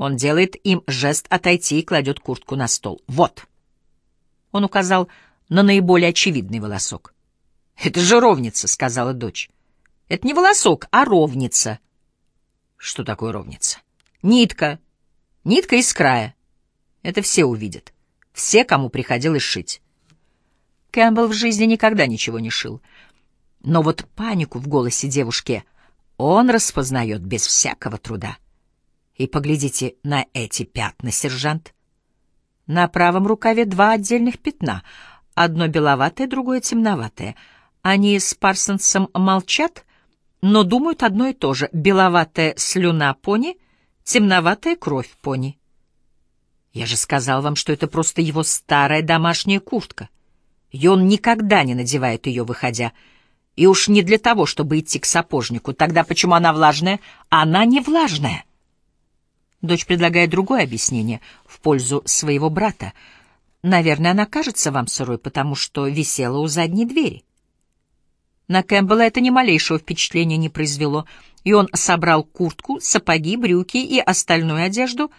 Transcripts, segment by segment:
Он делает им жест отойти и кладет куртку на стол. «Вот!» Он указал на наиболее очевидный волосок. «Это же ровница», — сказала дочь. «Это не волосок, а ровница». «Что такое ровница?» «Нитка. Нитка из края. Это все увидят. Все, кому приходилось шить». Кэмпбелл в жизни никогда ничего не шил. Но вот панику в голосе девушки он распознает без всякого труда. И поглядите на эти пятна, сержант. На правом рукаве два отдельных пятна, одно беловатое, другое темноватое. Они с Парсонсом молчат, но думают одно и то же. Беловатая слюна пони, темноватая кровь пони. Я же сказал вам, что это просто его старая домашняя куртка. И он никогда не надевает ее, выходя. И уж не для того, чтобы идти к сапожнику. Тогда почему она влажная? Она не влажная. Дочь предлагает другое объяснение в пользу своего брата. Наверное, она кажется вам сырой, потому что висела у задней двери. На Кэмпбелла это ни малейшего впечатления не произвело, и он собрал куртку, сапоги, брюки и остальную одежду,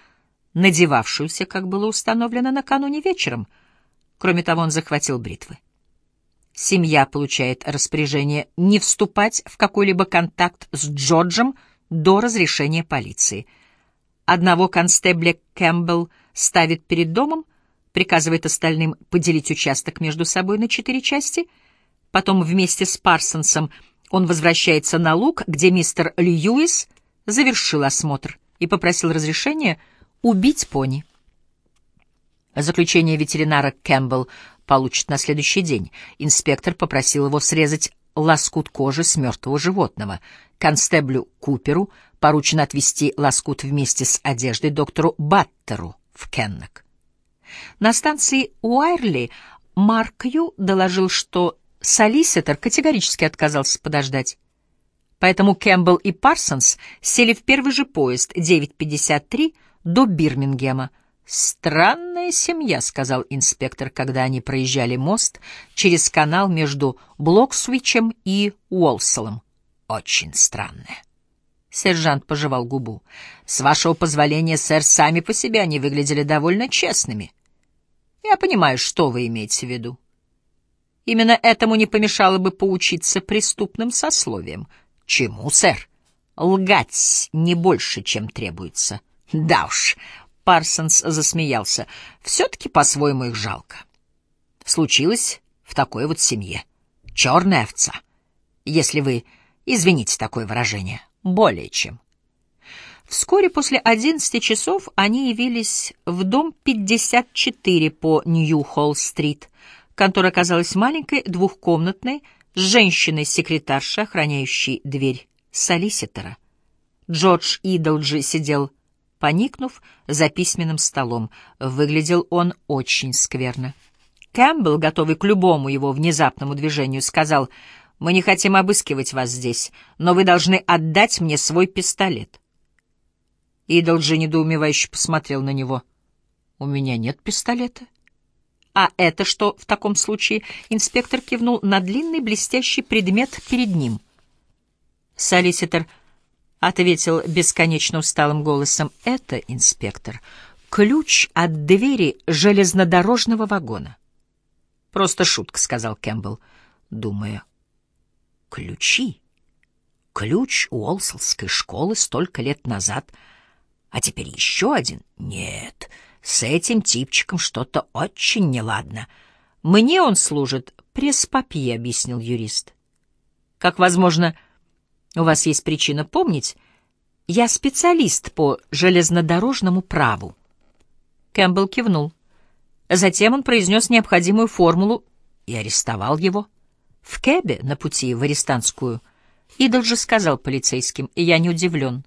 надевавшуюся, как было установлено накануне вечером. Кроме того, он захватил бритвы. Семья получает распоряжение не вступать в какой-либо контакт с Джорджем до разрешения полиции — Одного констебля Кэмпбелл ставит перед домом, приказывает остальным поделить участок между собой на четыре части. Потом вместе с Парсонсом он возвращается на луг, где мистер Льюис завершил осмотр и попросил разрешения убить пони. Заключение ветеринара Кэмпбелл получит на следующий день. Инспектор попросил его срезать лоскут кожи с мертвого животного. Констеблю Куперу поручено отвезти лоскут вместе с одеждой доктору Баттеру в Кеннек. На станции Уайрли Маркью доложил, что солиситор категорически отказался подождать. Поэтому Кэмпбелл и Парсонс сели в первый же поезд 9.53 до Бирмингема. «Странная семья», — сказал инспектор, когда они проезжали мост через канал между Блоксвичем и Уолселом. «Очень странная». Сержант пожевал губу. «С вашего позволения, сэр, сами по себе они выглядели довольно честными. Я понимаю, что вы имеете в виду. Именно этому не помешало бы поучиться преступным сословиям. Чему, сэр? Лгать не больше, чем требуется. Да уж, Парсонс засмеялся. Все-таки по-своему их жалко. Случилось в такой вот семье. Черная овца. Если вы извините такое выражение. Более чем. Вскоре после 11 часов они явились в дом 54 по Нью-Холл-стрит. Контора оказалась маленькой, двухкомнатной, с женщиной-секретаршей, охраняющей дверь солиситора. Джордж Идолджи сидел, поникнув, за письменным столом. Выглядел он очень скверно. Кэмпбелл, готовый к любому его внезапному движению, сказал — мы не хотим обыскивать вас здесь, но вы должны отдать мне свой пистолет. Идолджи недоумевающе посмотрел на него. У меня нет пистолета. А это что в таком случае? Инспектор кивнул на длинный блестящий предмет перед ним. Солиситор ответил бесконечно усталым голосом. Это, инспектор, ключ от двери железнодорожного вагона. Просто шутка, сказал Кэмпбелл, думая ключи. Ключ Уолселской школы столько лет назад, а теперь еще один? Нет, с этим типчиком что-то очень неладно. Мне он служит пресс-папье, объяснил юрист. Как, возможно, у вас есть причина помнить, я специалист по железнодорожному праву. Кэмпбелл кивнул. Затем он произнес необходимую формулу и арестовал его. В кэбе на пути в Арестанскую Идол же сказал полицейским, и я не удивлен.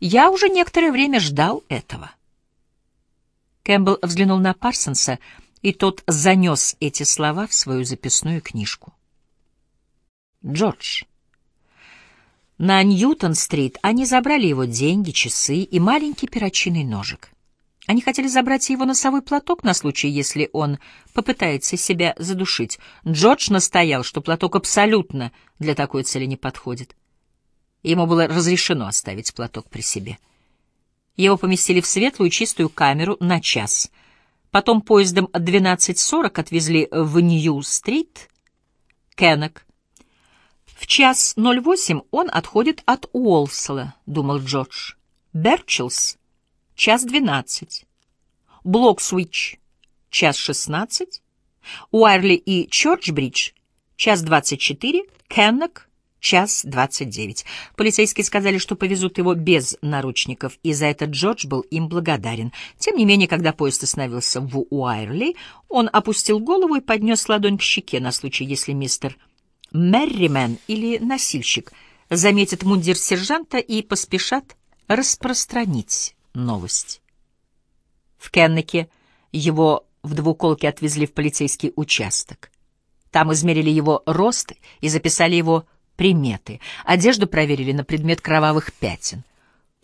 Я уже некоторое время ждал этого. Кэмпбелл взглянул на Парсонса, и тот занес эти слова в свою записную книжку. Джордж. На Ньютон-стрит они забрали его деньги, часы и маленький перочинный ножик. Они хотели забрать его носовой платок на случай, если он попытается себя задушить. Джордж настоял, что платок абсолютно для такой цели не подходит. Ему было разрешено оставить платок при себе. Его поместили в светлую чистую камеру на час. Потом поездом 12.40 отвезли в Нью-стрит, Кеннек. В час 08 он отходит от Уолсела, думал Джордж. Берчелс — час 12. Блоксвич — час 16. Уайрли и Чорчбридж — час 24. Кеннек — час 29. Полицейские сказали, что повезут его без наручников, и за это Джордж был им благодарен. Тем не менее, когда поезд остановился в Уайрли, он опустил голову и поднес ладонь к щеке на случай, если мистер Мерримен или носильщик заметят мундир сержанта и поспешат распространить новость. В Кеннеке его в двуколке отвезли в полицейский участок. Там измерили его рост и записали его приметы. Одежду проверили на предмет кровавых пятен.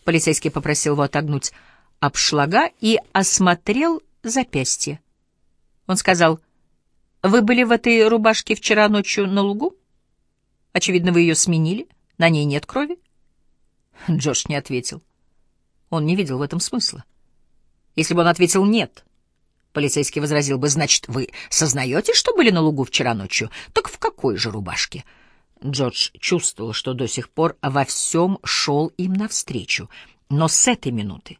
Полицейский попросил его отогнуть обшлага и осмотрел запястье. Он сказал, «Вы были в этой рубашке вчера ночью на лугу? Очевидно, вы ее сменили. На ней нет крови?» Джош не ответил. Он не видел в этом смысла. Если бы он ответил «нет», полицейский возразил бы, «Значит, вы сознаете, что были на лугу вчера ночью? Так в какой же рубашке?» Джордж чувствовал, что до сих пор во всем шел им навстречу, но с этой минуты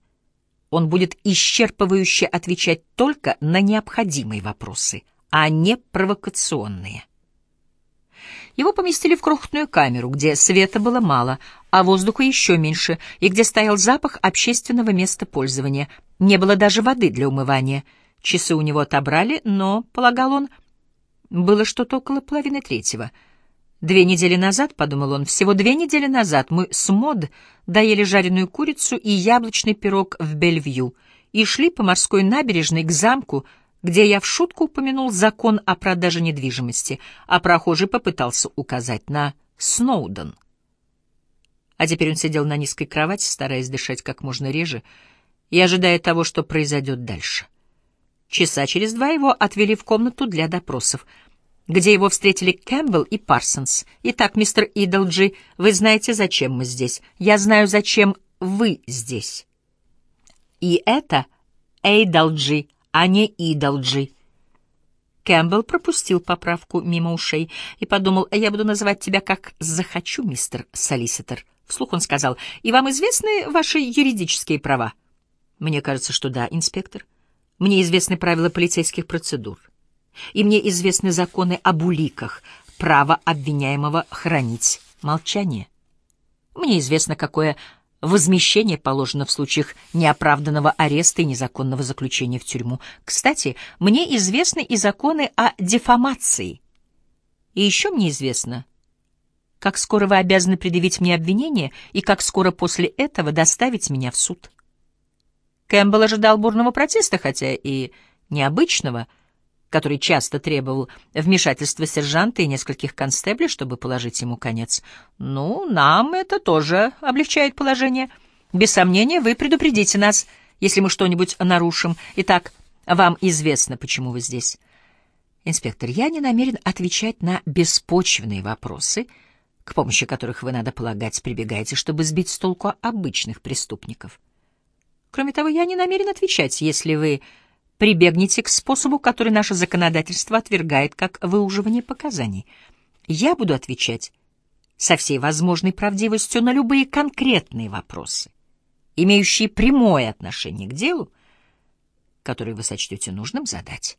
он будет исчерпывающе отвечать только на необходимые вопросы, а не провокационные. Его поместили в крохотную камеру, где света было мало, а воздуха еще меньше, и где стоял запах общественного места пользования. Не было даже воды для умывания. Часы у него отобрали, но, полагал он, было что-то около половины третьего. Две недели назад, — подумал он, — всего две недели назад мы с Мод доели жареную курицу и яблочный пирог в Бельвью и шли по морской набережной к замку, где я в шутку упомянул закон о продаже недвижимости, а прохожий попытался указать на Сноуден. А теперь он сидел на низкой кровати, стараясь дышать как можно реже и ожидая того, что произойдет дальше. Часа через два его отвели в комнату для допросов, где его встретили Кэмпбелл и Парсонс. «Итак, мистер Идолджи, вы знаете, зачем мы здесь. Я знаю, зачем вы здесь». «И это Эйдолджи», а не Идолджи. Кэмпбелл пропустил поправку мимо ушей и подумал, я буду называть тебя как захочу, мистер Солиситор. Вслух он сказал, и вам известны ваши юридические права? Мне кажется, что да, инспектор. Мне известны правила полицейских процедур. И мне известны законы об уликах, право обвиняемого хранить молчание. Мне известно, какое Возмещение положено в случаях неоправданного ареста и незаконного заключения в тюрьму. Кстати, мне известны и законы о дефамации. И еще мне известно, как скоро вы обязаны предъявить мне обвинение и как скоро после этого доставить меня в суд. Кэмпбелл ожидал бурного протеста, хотя и необычного — который часто требовал вмешательства сержанта и нескольких констеблей, чтобы положить ему конец. «Ну, нам это тоже облегчает положение. Без сомнения, вы предупредите нас, если мы что-нибудь нарушим. Итак, вам известно, почему вы здесь». «Инспектор, я не намерен отвечать на беспочвенные вопросы, к помощи которых вы, надо полагать, прибегаете, чтобы сбить с толку обычных преступников. Кроме того, я не намерен отвечать, если вы прибегните к способу, который наше законодательство отвергает как выуживание показаний. Я буду отвечать со всей возможной правдивостью на любые конкретные вопросы, имеющие прямое отношение к делу, которые вы сочтете нужным задать.